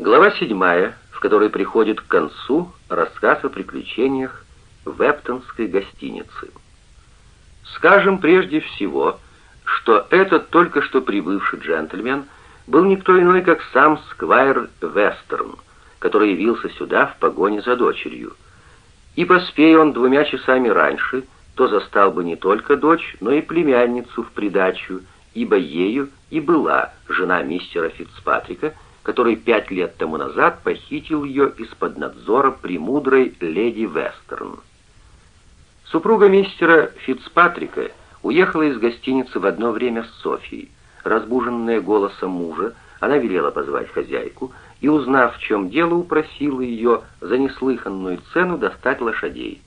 Глава седьмая, в которой приходит к концу рассказ о приключениях в Эптонской гостинице. Скажем прежде всего, что этот только что прибывший джентльмен был никто иной, как сам Сквайр Вестерн, который явился сюда в погоне за дочерью. И поспея он двумя часами раньше, то застал бы не только дочь, но и племянницу в придачу, ибо ею и была жена мистера Фицпатрика, который пять лет тому назад похитил ее из-под надзора премудрой леди Вестерн. Супруга мистера Фицпатрика уехала из гостиницы в одно время с Софией. Разбуженная голосом мужа, она велела позвать хозяйку и, узнав, в чем дело, упросила ее за неслыханную цену достать лошадей.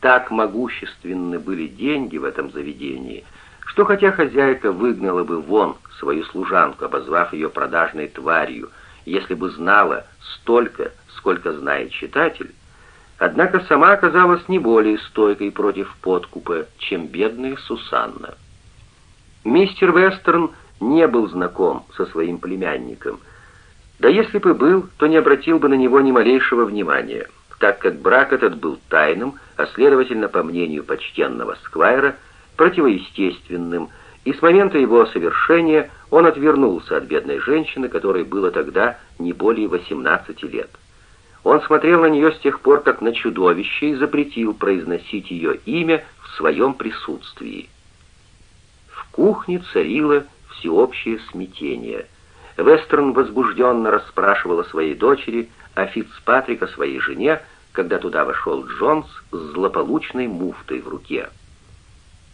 Так могущественны были деньги в этом заведении, что хотя хозяйка выгнала бы вон свою служанку, обозвав ее продажной тварью, если бы знала столько, сколько знает читатель, однако сама оказалась не более стойкой против подкупа, чем бедная Сусанна. Мистер Вестерн не был знаком со своим племянником, да если бы был, то не обратил бы на него ни малейшего внимания, так как брак этот был тайным, а следовательно, по мнению почтенного Сквайра, противоестественным, и с момента его совершения он отвернулся от бедной женщины, которой было тогда не более 18 лет. Он смотрел на нее с тех пор, как на чудовище, и запретил произносить ее имя в своем присутствии. В кухне царило всеобщее смятение. Вестерн возбужденно расспрашивал о своей дочери, а Фицпатрик о своей жене, когда туда вошел Джонс с злополучной муфтой в руке.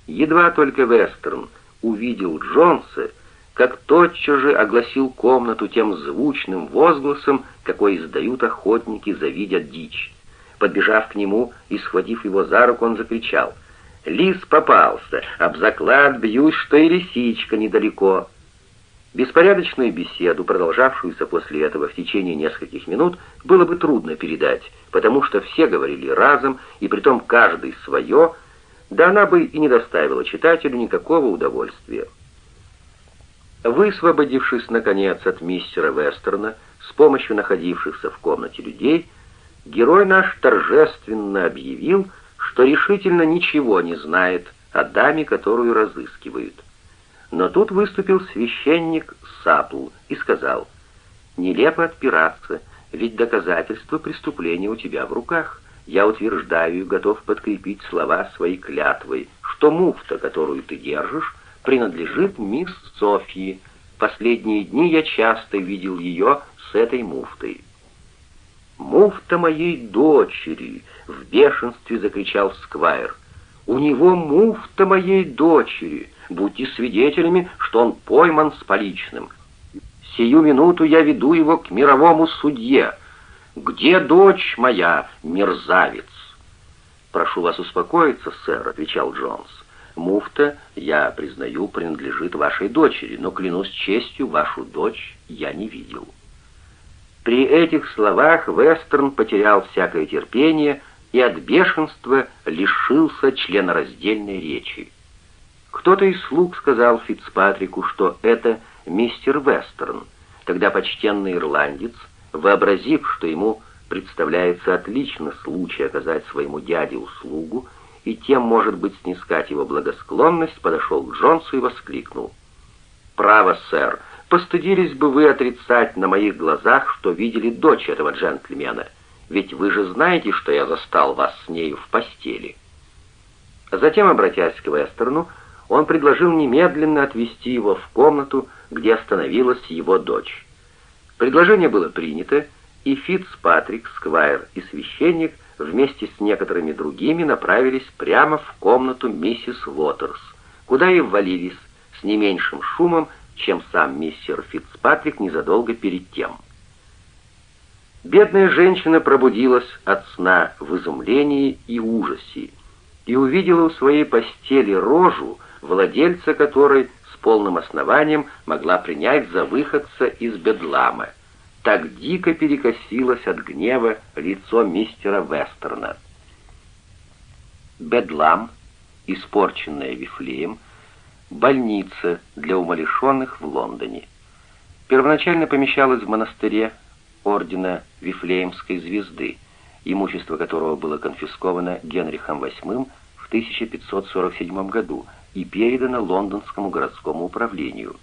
Едва только Вестерн увидел Джонса, как тотчас же огласил комнату тем звучным возгласом, какой издают охотники, завидят дичь. Подбежав к нему и схватив его за руку, он закричал «Лис попался! Об заклад бьюсь, что и лисичка недалеко!» Беспорядочную беседу, продолжавшуюся после этого в течение нескольких минут, было бы трудно передать, потому что все говорили разом, и притом каждый свое, да она бы и не доставила читателю никакого удовольствия. Высвободившись, наконец, от мистера Вестерна с помощью находившихся в комнате людей, герой наш торжественно объявил, что решительно ничего не знает о даме, которую разыскивают. Но тут выступил священник Сапл и сказал, «Нелепо отпираться, ведь доказательства преступления у тебя в руках. Я утверждаю и готов подкрепить слова своей клятвой, что муфта, которую ты держишь, принадлежит мисс Софьи. Последние дни я часто видел ее с этой муфтой. «Муфта моей дочери!» — в бешенстве закричал Сквайр. «У него муфта моей дочери! Будьте свидетелями, что он пойман с поличным. Сию минуту я веду его к мировому судье. Где дочь моя, мерзавец?» «Прошу вас успокоиться, сэр», — отвечал Джонс. Муфта, я признаю, принадлежит вашей дочери, но клянусь честью, вашу дочь я не видел. При этих словах Вестерн потерял всякое терпение и от бешенства лишился членораздельной речи. Кто-то из слуг сказал Фицпатрику, что это мистер Вестерн, тогда почтенный ирландец, вообразив, что ему представляется отлично случай оказать своему дяде услугу, и тем, может быть, снискать его благосклонность, подошел к Джонсу и воскликнул. «Право, сэр, постыдились бы вы отрицать на моих глазах, что видели дочь этого джентльмена, ведь вы же знаете, что я застал вас с нею в постели». Затем, обратясь к Вестерну, он предложил немедленно отвезти его в комнату, где остановилась его дочь. Предложение было принято, и Фитц Патрик, Сквайр и священник вместе с некоторыми другими направились прямо в комнату миссис Уотерс, куда и ввалились с не меньшим шумом, чем сам мистер Фицпатрик незадолго перед тем. Бедная женщина пробудилась от сна в изумлении и ужасе и увидела у своей постели рожу, владельца которой полным основанием могла принять за выходца из бедлама — так дико перекосилось от гнева лицо мистера Вестерна. Бедлам, испорченная Вифлеем, больница для умалишенных в Лондоне. Первоначально помещалась в монастыре ордена Вифлеемской звезды, имущество которого было конфисковано Генрихом VIII в 1547 году и передано лондонскому городскому управлению.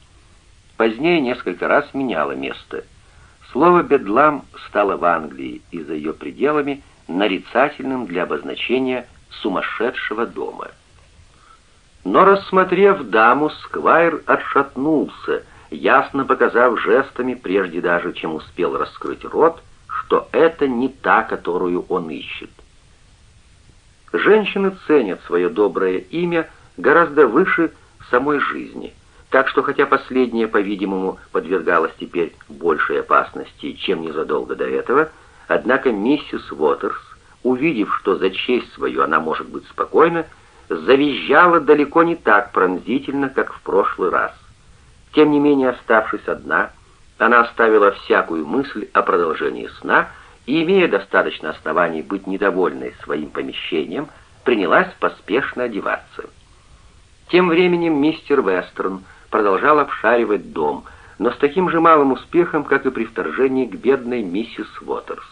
Позднее несколько раз меняло место. Слово «бедлам» стало в Англии и за ее пределами нарицательным для обозначения «сумасшедшего дома». Но, рассмотрев даму, Сквайр отшатнулся, ясно показав жестами, прежде даже чем успел раскрыть рот, что это не та, которую он ищет. Женщины ценят свое доброе имя гораздо выше самой жизни, так что хотя последняя, по-видимому, подвергалась теперь большей опасности, чем незадолго до этого, однако миссис Уотерс, увидев, что за честь свою она может быть спокойна, завизжала далеко не так пронзительно, как в прошлый раз. Тем не менее, оставшись одна, она оставила всякую мысль о продолжении сна и, имея достаточно оснований быть недовольной своим помещением, принялась поспешно одеваться. Тем временем мистер Вестерн продолжал обшаривать дом, но с таким же малым успехом, как и при вторжении к бедной миссис Уотерс.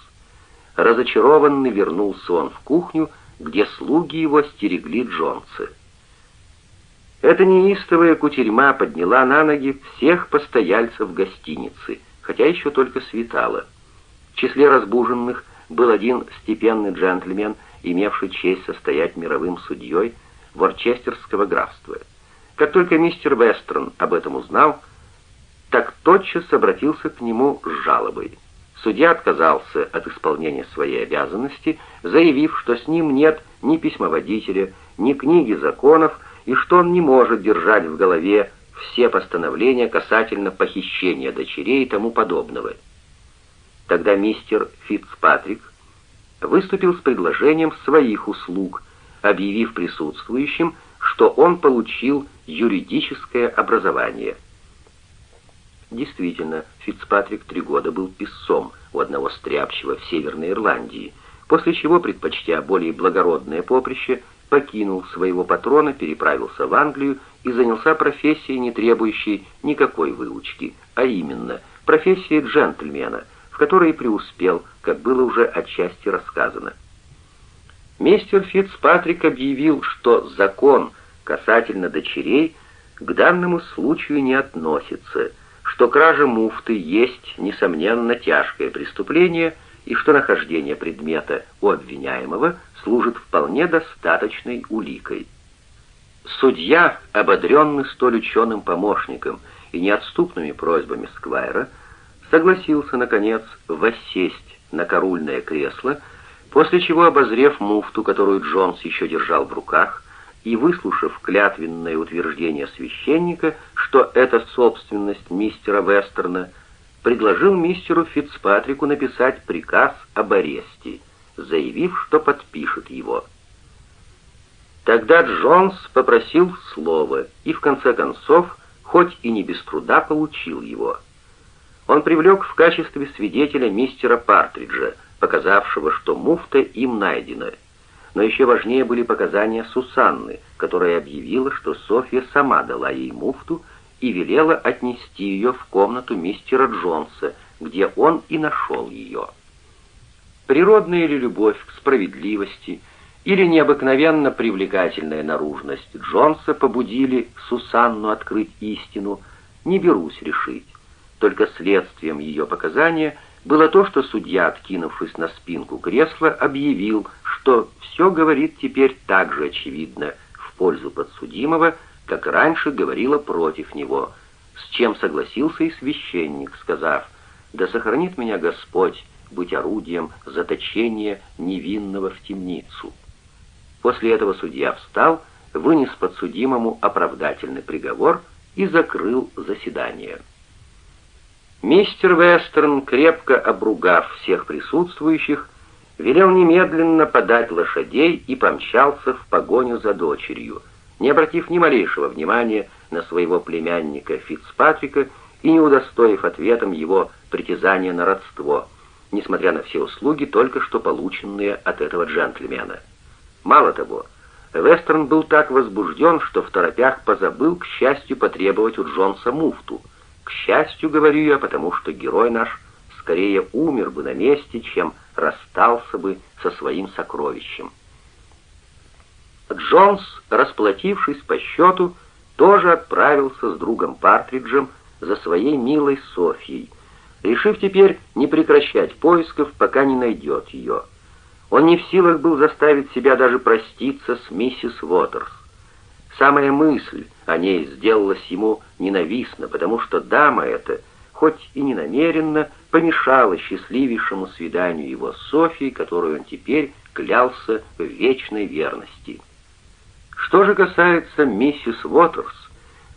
Разочарованный вернулся он в кухню, где слуги его стерегли Джонсы. Эта неистовая кутерьма подняла на ноги всех постояльцев гостиницы, хотя еще только светало. В числе разбуженных был один степенный джентльмен, имевший честь состоять мировым судьей Ворчестерского графства. Как только мистер Вестерн об этом узнал, так тотчас обратился к нему с жалобой. Судья отказался от исполнения своей обязанности, заявив, что с ним нет ни письмоводителя, ни книги законов, и что он не может держать в голове все постановления касательно похищения дочерей и тому подобного. Тогда мистер Фицпатрик выступил с предложением своих услуг, объявив присутствующим, что он получил юридическое образование – Действительно, Фицпатрик три года был писцом у одного стряпчего в Северной Ирландии, после чего, предпочтя более благородное поприще, покинул своего патрона, переправился в Англию и занялся профессией, не требующей никакой выучки, а именно профессией джентльмена, в которой преуспел, как было уже отчасти рассказано. Мистер Фицпатрик объявил, что закон касательно дочерей к данному случаю не относится, что кража муфты есть, несомненно, тяжкое преступление и что нахождение предмета у обвиняемого служит вполне достаточной уликой. Судья, ободренный столь ученым помощником и неотступными просьбами Сквайра, согласился, наконец, воссесть на корульное кресло, после чего, обозрев муфту, которую Джонс еще держал в руках, и, выслушав клятвенное утверждение священника, что это собственность мистера Вестерна, предложил мистеру Фицпатрику написать приказ об аресте, заявив, что подпишет его. Тогда Джонс попросил слова и, в конце концов, хоть и не без труда, получил его. Он привлек в качестве свидетеля мистера Партриджа, показавшего, что муфта им найдена — но еще важнее были показания Сусанны, которая объявила, что Софья сама дала ей муфту и велела отнести ее в комнату мистера Джонса, где он и нашел ее. Природная ли любовь к справедливости или необыкновенно привлекательная наружность Джонса побудили Сусанну открыть истину, не берусь решить. Только следствием ее показания было то, что судья, откинувшись на спинку кресла, объявил, что все говорит теперь так же очевидно в пользу подсудимого, как раньше говорило против него, с чем согласился и священник, сказав «Да сохранит меня Господь быть орудием заточения невинного в темницу». После этого судья встал, вынес подсудимому оправдательный приговор и закрыл заседание. Мистер Вестерн, крепко обругав всех присутствующих, велел немедленно подать лошадей и помчался в погоню за дочерью, не обратив ни малейшего внимания на своего племянника Фицпатрика и не удостоив ответом его притязания на родство, несмотря на все услуги, только что полученные от этого джентльмена. Мало того, Вестерн был так возбужден, что в торопях позабыл, к счастью, потребовать у Джонса муфту. К счастью, говорю я, потому что герой наш скорее умер бы на месте, чем расстался бы со своим сокровищем. Джонс, расплатившись по счету, тоже отправился с другом Партриджем за своей милой Софьей, решив теперь не прекращать поисков, пока не найдет ее. Он не в силах был заставить себя даже проститься с миссис Уотерс. Самая мысль о ней сделалась ему ненавистна, потому что дама эта, хоть и не намеренно, помешала счастливейшему свиданию его с Софией, которую он теперь клялся в вечной верности. Что же касается миссис Уотерс,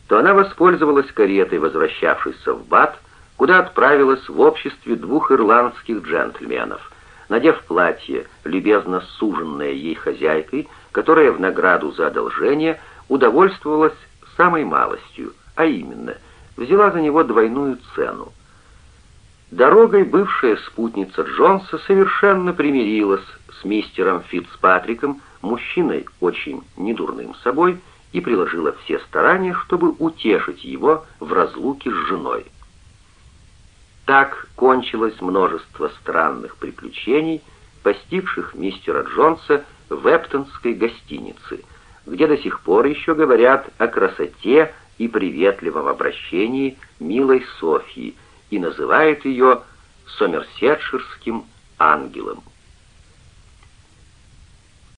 то она воспользовалась каретой, возвращавшейся в Бат, куда отправилась в обществе двух ирландских джентльменов, надев платье, любезно суженное ей хозяйкой, которая в награду за одолжение удовольствовалась самой малостью, а именно, взяла за него двойную цену. Дорогой бывшая спутница Джонса совершенно примирилась с мистером Фицпатриком, мужчиной очень недурным собой, и приложила все старания, чтобы утешить его в разлуке с женой. Так кончилось множество странных приключений, постигших мистера Джонса в Эптонской гостинице, где до сих пор еще говорят о красоте и приветливом обращении милой Софьи и называют ее сомерсетширским ангелом.